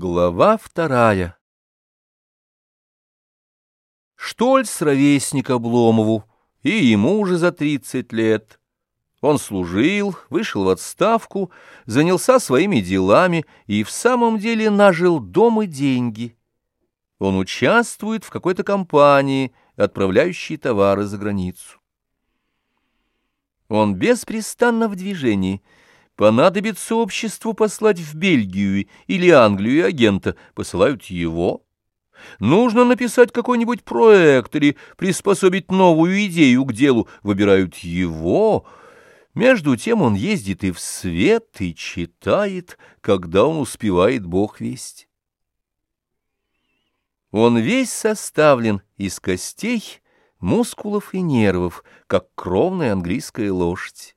Глава вторая Штольц — ровесник Обломову, и ему уже за тридцать лет. Он служил, вышел в отставку, занялся своими делами и в самом деле нажил дом и деньги. Он участвует в какой-то компании, отправляющей товары за границу. Он беспрестанно в движении — Понадобится обществу послать в Бельгию или Англию агента, посылают его. Нужно написать какой-нибудь проект или приспособить новую идею к делу, выбирают его. Между тем он ездит и в свет, и читает, когда он успевает Бог весть. Он весь составлен из костей, мускулов и нервов, как кровная английская лошадь.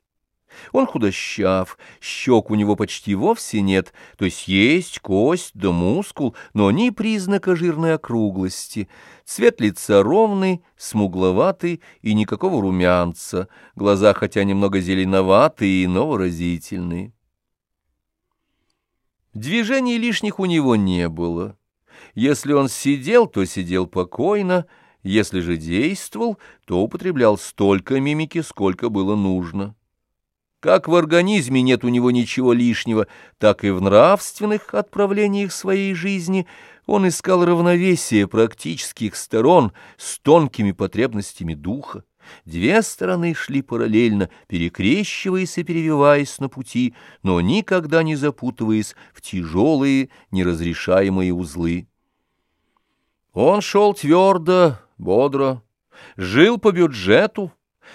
Он худощав, щек у него почти вовсе нет, то есть есть кость да мускул, но ни признака жирной округлости. Цвет лица ровный, смугловатый и никакого румянца, глаза хотя немного зеленоватые, но выразительные. Движений лишних у него не было. Если он сидел, то сидел покойно, если же действовал, то употреблял столько мимики, сколько было нужно. Как в организме нет у него ничего лишнего, так и в нравственных отправлениях своей жизни он искал равновесие практических сторон с тонкими потребностями духа. Две стороны шли параллельно, перекрещиваясь и перевиваясь на пути, но никогда не запутываясь в тяжелые, неразрешаемые узлы. Он шел твердо, бодро, жил по бюджету,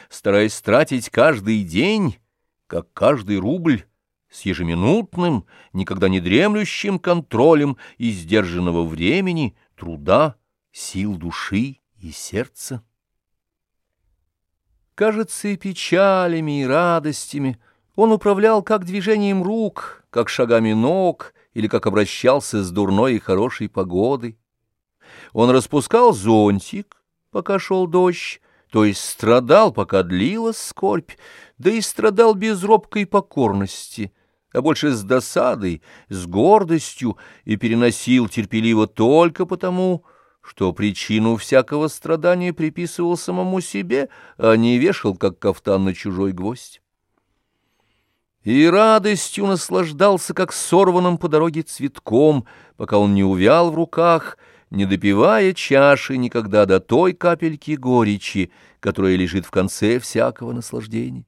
стараясь тратить каждый день, как каждый рубль, с ежеминутным, никогда не дремлющим контролем издержанного времени, труда, сил души и сердца. Кажется, и печалями, и радостями он управлял как движением рук, как шагами ног, или как обращался с дурной и хорошей погодой. Он распускал зонтик, пока шел дождь, то есть страдал, пока длилась скорбь, да и страдал без робкой покорности, а больше с досадой, с гордостью, и переносил терпеливо только потому, что причину всякого страдания приписывал самому себе, а не вешал, как кафтан на чужой гвоздь. И радостью наслаждался, как сорванным по дороге цветком, пока он не увял в руках — не допивая чаши никогда до той капельки горечи, которая лежит в конце всякого наслаждения.